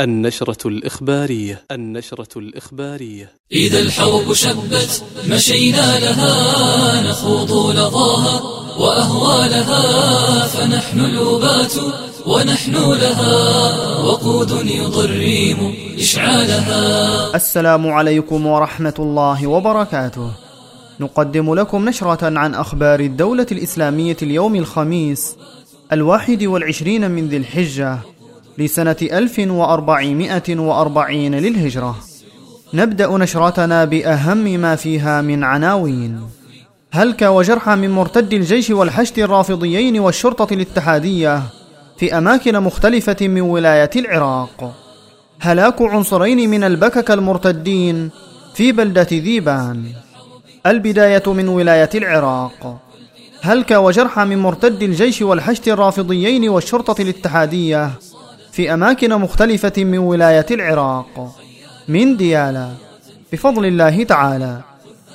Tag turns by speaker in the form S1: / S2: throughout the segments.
S1: النشرة الإخبارية النشرة الإخبارية.
S2: إذا الحرب شبت مشينا لها نخوض لظاها وأهوالها فنحن الأبات ونحن لها وقود يضرم إشعالها.
S3: السلام عليكم ورحمة الله وبركاته. نقدم لكم نشرة عن أخبار الدولة الإسلامية اليوم الخميس الواحد والعشرين من ذي الحجة. لسنة 1440 للهجرة. نبدأ نشرتنا بأهم ما فيها من عناوين. هلك وجرح من مرتد الجيش والحشد الرافضيين والشرطة الاتحادية في أماكن مختلفة من ولاية العراق. هلاك عنصرين من البكك المرتدين في بلدة ذيبان. البداية من ولاية العراق. هلك وجرح من مرتد الجيش والحشد الرافضيين والشرطة الاتحادية في أماكن مختلفة من ولاية العراق. من ديالا بفضل الله تعالى.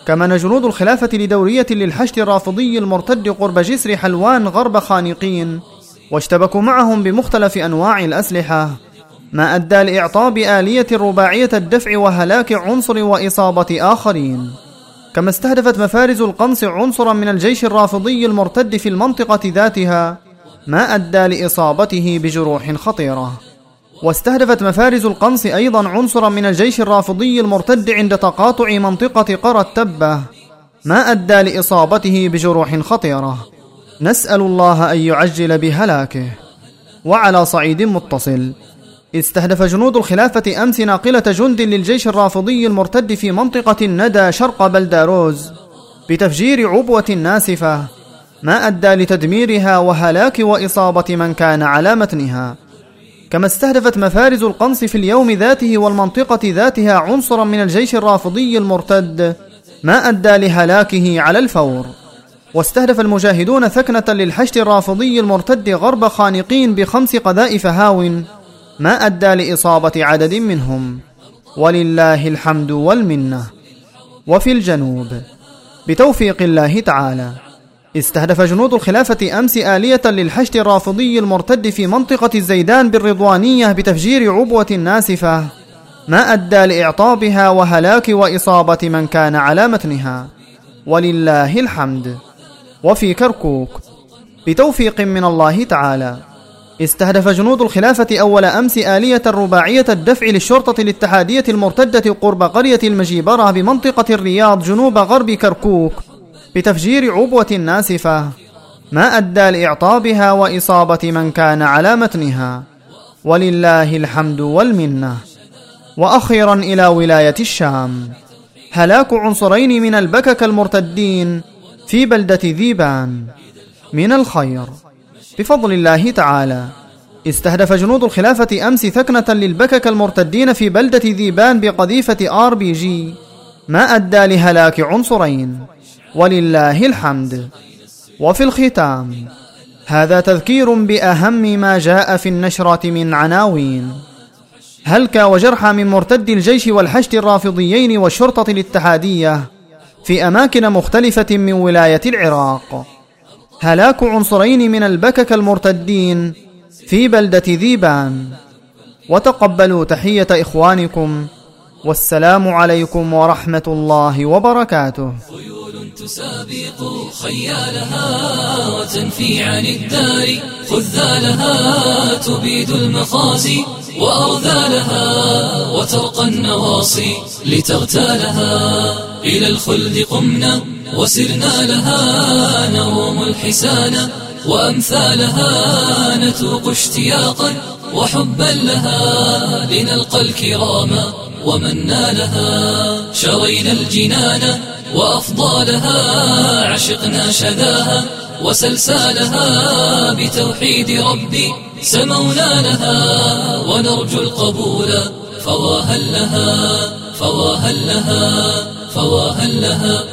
S3: كمن جنود الخلافة لدورية للحشد الرافضي المرتد قرب جسر حلوان غرب خانقين واشتبكوا معهم بمختلف أنواع الأسلحة ما أدى لإعطاء بآلية رباعية الدفع وهلاك عنصر وإصابة آخرين. كما استهدفت مفارز القنص عنصرا من الجيش الرافضي المرتد في المنطقة ذاتها ما أدى لإصابته بجروح خطيرة. واستهدفت مفارز القنص أيضا عنصرا من الجيش الرافضي المرتد عند تقاطع منطقة قرى التبة. ما أدى لإصابته بجروح خطيرة. نسأل الله أن يعجل بهلاكه. وعلى صعيد متصل. استهدف جنود الخلافة أمس ناقلة جند للجيش الرافضي المرتد في منطقة الندى شرق بلداروز. بتفجير عبوة ناسفة. ما أدى لتدميرها وهلاك وإصابة من كان على متنها. كما استهدفت مفارز القنص في اليوم ذاته والمنطقة ذاتها عنصرا من الجيش الرافضي المرتد. ما أدى لهلاكه على الفور. واستهدف المجاهدون ثكنة للحشد الرافضي المرتد غرب خانقين بخمس قذائف هاو ما أدى لإصابة عدد منهم. ولله الحمد والمنة. وفي الجنوب. بتوفيق الله تعالى. استهدف جنود الخلافة أمس آلية للحشد الرافضي المرتد في منطقة الزيدان بالرضوانية بتفجير عبوة ناسفة. ما أدى لإعطابها وهلاك وإصابة من كان على متنها. ولله الحمد. وفي كركوك. بتوفيق من الله تعالى. استهدف جنود الخلافة أول أمس آلية رباعية الدفع للشرطة الاتحادية المرتدة قرب قرية المجيبرة بمنطقة الرياض جنوب غرب كركوك. بتفجير عبوة ناسفة ما أدى لإعطابها وإصابة من كان على متنها. ولله الحمد والمنة. وأخيرا إلى ولاية الشام. هلاك عنصرين من البكك المرتدين في بلدة ذيبان. من الخير. بفضل الله تعالى. استهدف جنود الخلافة أمس ثكنة للبكك المرتدين في بلدة ذيبان بقذيفة آر بي جي. ما أدى لهلاك عنصرين. ولله الحمد. وفي الختام هذا تذكير بأهم ما جاء في النشرة من عناوين. هلك وجرح من مرتد الجيش والحشد الرافضيين والشرطة الاتحادية في أماكن مختلفة من ولاية العراق. هلاك عنصرين من البكك المرتدين في بلدة ذيبان. وتقبلوا تحية إخوانكم والسلام عليكم ورحمة الله وبركاته.
S2: تسابق خيالها وتنفي عن الدار خذالها تبيد المخازي وأرذالها وترقى النواصي لتغتالها. إلى الخلد قمنا وسرنا لها نروم الحسان وأمثالها نتوق اشتياقا وحبا لها. لنلقى الكرام ومن نالها شرينا الجنان وأفضالها عشقنا شذاها وسلسالها بتوحيد ربي سمونا لها ونرجو القبول فواهل لها فواهل لها فواهل لها